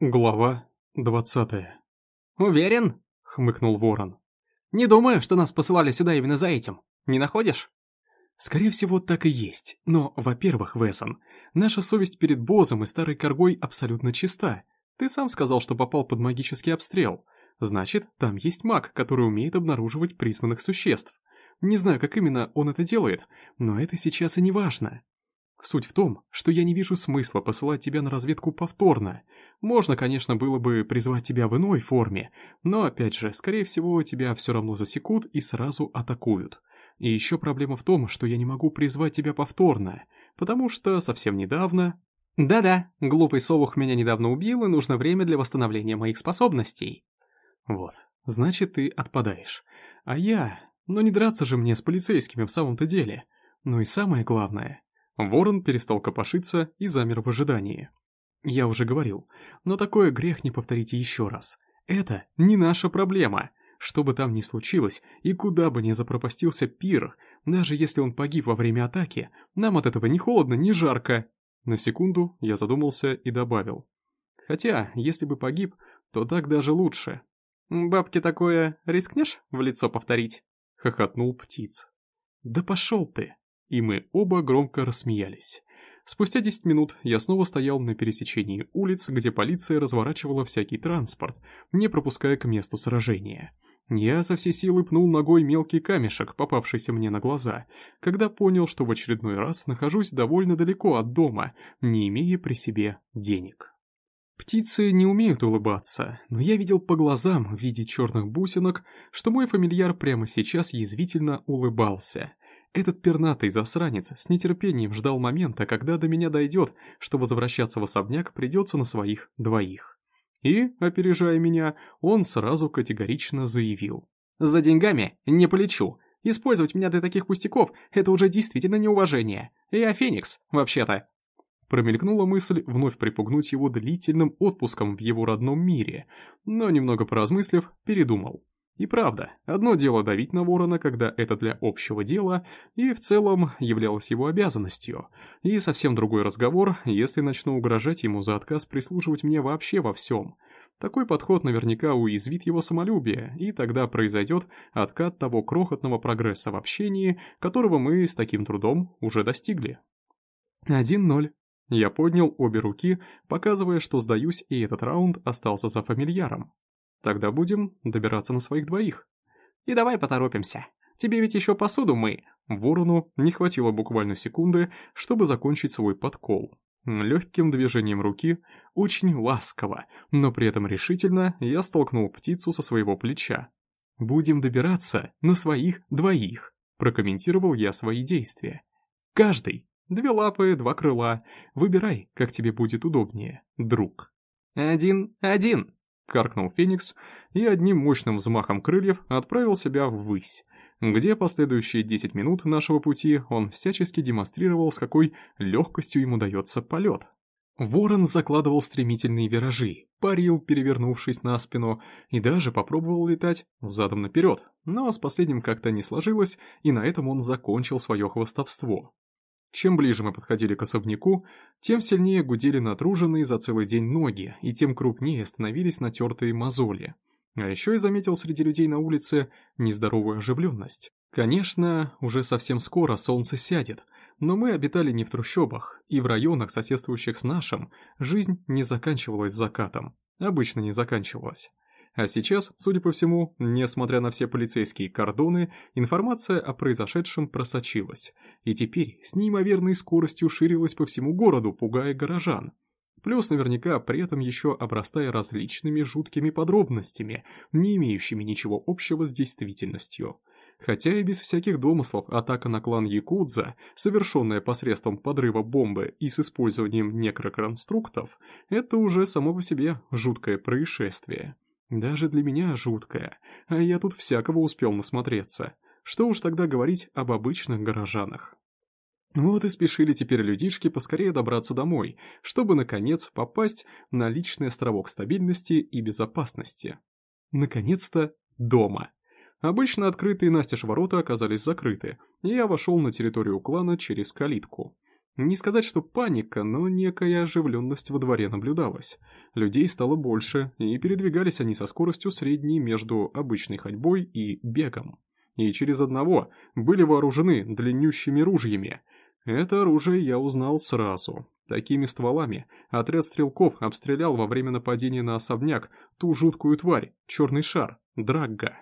Глава двадцатая. «Уверен?» — хмыкнул Ворон. «Не думаю, что нас посылали сюда именно за этим. Не находишь?» Скорее всего, так и есть. Но, во-первых, Весон, наша совесть перед Бозом и Старой Коргой абсолютно чиста. Ты сам сказал, что попал под магический обстрел. Значит, там есть маг, который умеет обнаруживать призванных существ. Не знаю, как именно он это делает, но это сейчас и не важно. Суть в том, что я не вижу смысла посылать тебя на разведку повторно. Можно, конечно, было бы призвать тебя в иной форме, но, опять же, скорее всего, тебя все равно засекут и сразу атакуют. И еще проблема в том, что я не могу призвать тебя повторно, потому что совсем недавно... Да-да, глупый совух меня недавно убил, и нужно время для восстановления моих способностей. Вот, значит, ты отпадаешь. А я... Ну не драться же мне с полицейскими в самом-то деле. Ну и самое главное... Ворон перестал копошиться и замер в ожидании. Я уже говорил, но такое грех не повторите еще раз. Это не наша проблема. Что бы там ни случилось, и куда бы ни запропастился пир, даже если он погиб во время атаки, нам от этого ни холодно, ни жарко. На секунду я задумался и добавил. Хотя, если бы погиб, то так даже лучше. «Бабке такое рискнешь в лицо повторить?» — хохотнул птиц. «Да пошел ты!» И мы оба громко рассмеялись. Спустя 10 минут я снова стоял на пересечении улиц, где полиция разворачивала всякий транспорт, не пропуская к месту сражения. Я со всей силы пнул ногой мелкий камешек, попавшийся мне на глаза, когда понял, что в очередной раз нахожусь довольно далеко от дома, не имея при себе денег. Птицы не умеют улыбаться, но я видел по глазам в виде черных бусинок, что мой фамильяр прямо сейчас язвительно улыбался. Этот пернатый засранец с нетерпением ждал момента, когда до меня дойдет, что возвращаться в особняк придется на своих двоих. И, опережая меня, он сразу категорично заявил. «За деньгами не полечу. Использовать меня для таких пустяков — это уже действительно неуважение. Я Феникс, вообще-то». Промелькнула мысль вновь припугнуть его длительным отпуском в его родном мире, но, немного поразмыслив, передумал. И правда, одно дело давить на ворона, когда это для общего дела, и в целом являлось его обязанностью, и совсем другой разговор, если начну угрожать ему за отказ прислуживать мне вообще во всем. Такой подход наверняка уязвит его самолюбие, и тогда произойдет откат того крохотного прогресса в общении, которого мы с таким трудом уже достигли. 1-0. Я поднял обе руки, показывая, что сдаюсь, и этот раунд остался за фамильяром. Тогда будем добираться на своих двоих. И давай поторопимся. Тебе ведь еще посуду мы. Ворону не хватило буквально секунды, чтобы закончить свой подкол. Легким движением руки, очень ласково, но при этом решительно, я столкнул птицу со своего плеча. «Будем добираться на своих двоих», прокомментировал я свои действия. «Каждый. Две лапы, два крыла. Выбирай, как тебе будет удобнее, друг». «Один-один», каркнул Феникс и одним мощным взмахом крыльев отправил себя ввысь, где последующие 10 минут нашего пути он всячески демонстрировал, с какой легкостью ему дается полет. Ворон закладывал стремительные виражи, парил, перевернувшись на спину, и даже попробовал летать задом наперед, но с последним как-то не сложилось, и на этом он закончил свое хвостовство. Чем ближе мы подходили к особняку, тем сильнее гудели натруженные за целый день ноги, и тем крупнее становились натертые мозоли. А еще я заметил среди людей на улице нездоровую оживленность. Конечно, уже совсем скоро солнце сядет, но мы обитали не в трущобах, и в районах, соседствующих с нашим, жизнь не заканчивалась закатом. Обычно не заканчивалась. А сейчас, судя по всему, несмотря на все полицейские кордоны, информация о произошедшем просочилась, и теперь с неимоверной скоростью ширилась по всему городу, пугая горожан. Плюс наверняка при этом еще обрастая различными жуткими подробностями, не имеющими ничего общего с действительностью. Хотя и без всяких домыслов атака на клан Якудза, совершенная посредством подрыва бомбы и с использованием некроконструктов, это уже само по себе жуткое происшествие. Даже для меня жуткая, а я тут всякого успел насмотреться. Что уж тогда говорить об обычных горожанах. Вот и спешили теперь людишки поскорее добраться домой, чтобы, наконец, попасть на личный островок стабильности и безопасности. Наконец-то дома. Обычно открытые настежь ворота оказались закрыты, и я вошел на территорию клана через калитку. Не сказать, что паника, но некая оживленность во дворе наблюдалась. Людей стало больше, и передвигались они со скоростью средней между обычной ходьбой и бегом. И через одного были вооружены длиннющими ружьями. Это оружие я узнал сразу. Такими стволами отряд стрелков обстрелял во время нападения на особняк ту жуткую тварь, черный шар, Драгга.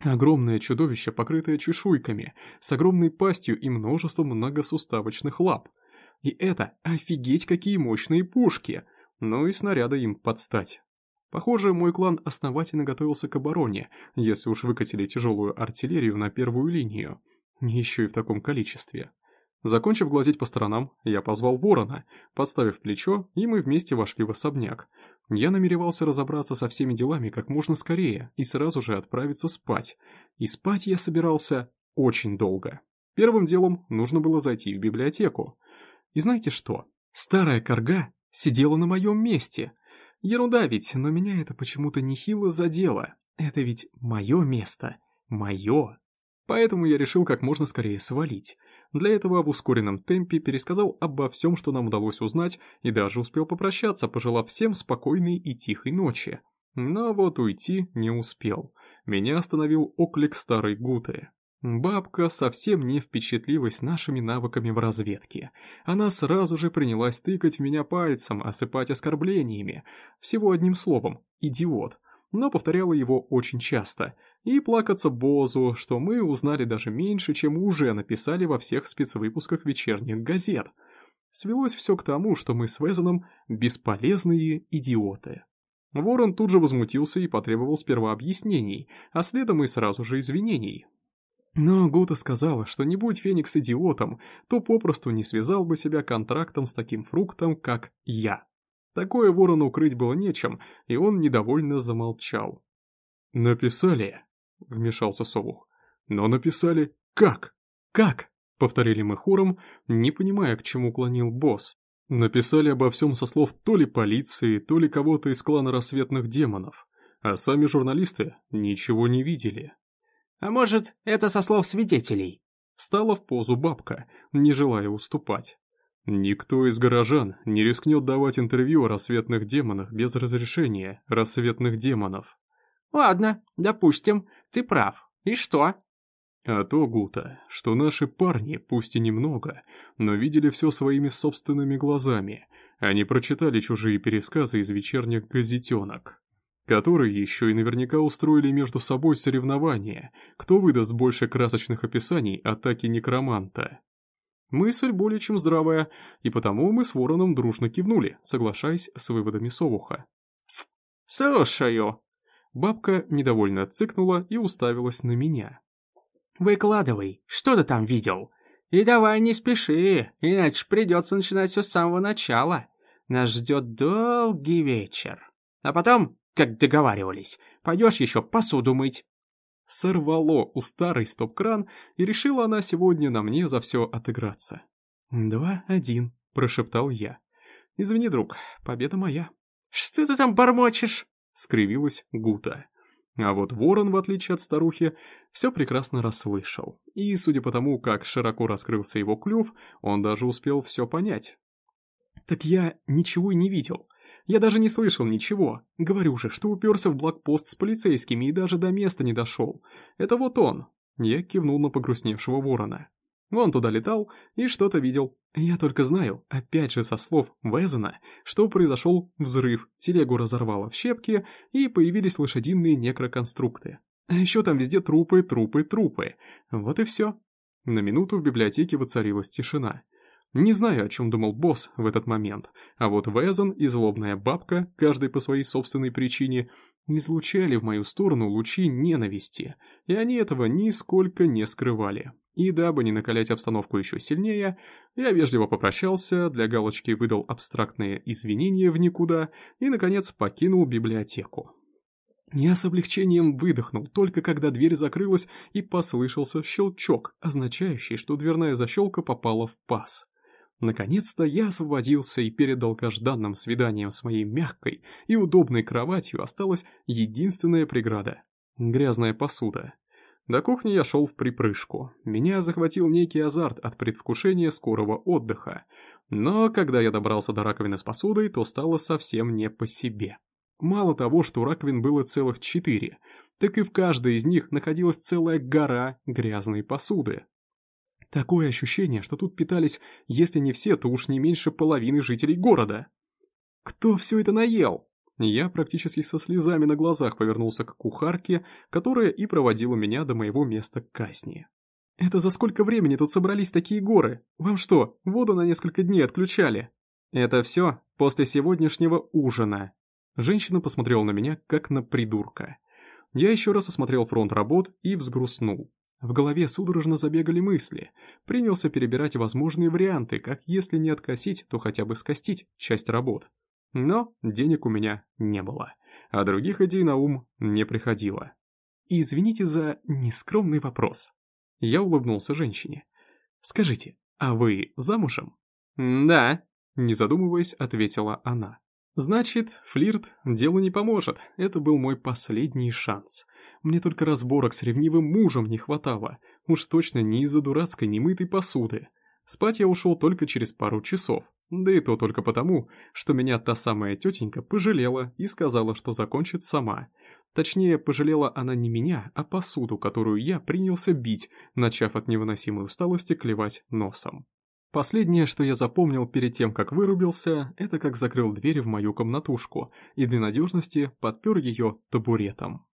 Огромное чудовище, покрытое чешуйками, с огромной пастью и множеством многосуставочных лап. И это офигеть какие мощные пушки, ну и снаряды им подстать. Похоже, мой клан основательно готовился к обороне, если уж выкатили тяжелую артиллерию на первую линию. Еще и в таком количестве. Закончив глазеть по сторонам, я позвал ворона, подставив плечо, и мы вместе вошли в особняк. Я намеревался разобраться со всеми делами как можно скорее и сразу же отправиться спать. И спать я собирался очень долго. Первым делом нужно было зайти в библиотеку. И знаете что? Старая корга сидела на моем месте. Ерунда ведь, но меня это почему-то нехило задело. Это ведь мое место. Мое. Поэтому я решил как можно скорее свалить. Для этого в ускоренном темпе пересказал обо всем, что нам удалось узнать, и даже успел попрощаться, пожелав всем спокойной и тихой ночи. Но вот уйти не успел. Меня остановил оклик старой Гуты. Бабка совсем не впечатлилась нашими навыками в разведке. Она сразу же принялась тыкать в меня пальцем, осыпать оскорблениями. Всего одним словом «идиот» но повторяла его очень часто, и плакаться Бозу, что мы узнали даже меньше, чем уже написали во всех спецвыпусках вечерних газет. Свелось все к тому, что мы с Везоном бесполезные идиоты. Ворон тут же возмутился и потребовал сперва объяснений, а следом и сразу же извинений. Но Гута сказала, что не будь Феникс идиотом, то попросту не связал бы себя контрактом с таким фруктом, как я. Такое ворону укрыть было нечем, и он недовольно замолчал. «Написали», — вмешался Совух. «Но написали как? Как?» — повторили мы хором, не понимая, к чему клонил босс. Написали обо всем со слов то ли полиции, то ли кого-то из клана рассветных демонов, а сами журналисты ничего не видели. «А может, это со слов свидетелей?» Встала в позу бабка, не желая уступать. Никто из горожан не рискнет давать интервью о рассветных демонах без разрешения рассветных демонов. Ладно, допустим, ты прав. И что? А то, Гута, что наши парни, пусть и немного, но видели все своими собственными глазами, они прочитали чужие пересказы из вечерних газетенок, которые еще и наверняка устроили между собой соревнования, кто выдаст больше красочных описаний атаки некроманта. Мысль более чем здравая, и потому мы с Вороном дружно кивнули, соглашаясь с выводами Совуха. «Слушаю». Бабка недовольно цыкнула и уставилась на меня. «Выкладывай, что ты там видел? И давай не спеши, иначе придется начинать все с самого начала. Нас ждет долгий вечер. А потом, как договаривались, пойдешь еще посуду мыть». Сорвало у старой стоп-кран, и решила она сегодня на мне за все отыграться. «Два-один», — прошептал я. «Извини, друг, победа моя». «Что ты там бормочешь?» — скривилась Гута. А вот ворон, в отличие от старухи, все прекрасно расслышал. И, судя по тому, как широко раскрылся его клюв, он даже успел все понять. «Так я ничего и не видел. Я даже не слышал ничего. Говорю же, что уперся в блокпост с полицейскими и даже до места не дошел. Это вот он. Я кивнул на погрустневшего ворона. Он туда летал и что-то видел. Я только знаю, опять же со слов Везена, что произошел взрыв, телегу разорвало в щепки и появились лошадиные некроконструкты. А еще там везде трупы, трупы, трупы. Вот и все. На минуту в библиотеке воцарилась тишина. Не знаю, о чем думал босс в этот момент, а вот Везон и злобная бабка, каждый по своей собственной причине, излучали в мою сторону лучи ненависти, и они этого нисколько не скрывали. И дабы не накалять обстановку еще сильнее, я вежливо попрощался, для галочки выдал абстрактные извинения в никуда и, наконец, покинул библиотеку. Я с облегчением выдохнул, только когда дверь закрылась и послышался щелчок, означающий, что дверная защелка попала в паз. Наконец-то я освободился и перед долгожданным свиданием с моей мягкой и удобной кроватью осталась единственная преграда — грязная посуда. До кухни я шел в припрыжку. Меня захватил некий азарт от предвкушения скорого отдыха. Но когда я добрался до раковины с посудой, то стало совсем не по себе. Мало того, что раковин было целых четыре, так и в каждой из них находилась целая гора грязной посуды. Такое ощущение, что тут питались, если не все, то уж не меньше половины жителей города. Кто все это наел? Я практически со слезами на глазах повернулся к кухарке, которая и проводила меня до моего места казни. «Это за сколько времени тут собрались такие горы? Вам что, воду на несколько дней отключали?» «Это все после сегодняшнего ужина». Женщина посмотрела на меня, как на придурка. Я еще раз осмотрел фронт работ и взгрустнул. В голове судорожно забегали мысли. Принялся перебирать возможные варианты, как если не откосить, то хотя бы скостить часть работ. Но денег у меня не было, а других идей на ум не приходило. Извините за нескромный вопрос. Я улыбнулся женщине. «Скажите, а вы замужем?» «Да», — не задумываясь, ответила она. «Значит, флирт делу не поможет. Это был мой последний шанс. Мне только разборок с ревнивым мужем не хватало. Уж точно не из-за дурацкой немытой посуды. Спать я ушел только через пару часов. Да и то только потому, что меня та самая тетенька пожалела и сказала, что закончит сама. Точнее, пожалела она не меня, а посуду, которую я принялся бить, начав от невыносимой усталости клевать носом. Последнее, что я запомнил перед тем, как вырубился, это как закрыл дверь в мою комнатушку и для надежности подпер ее табуретом.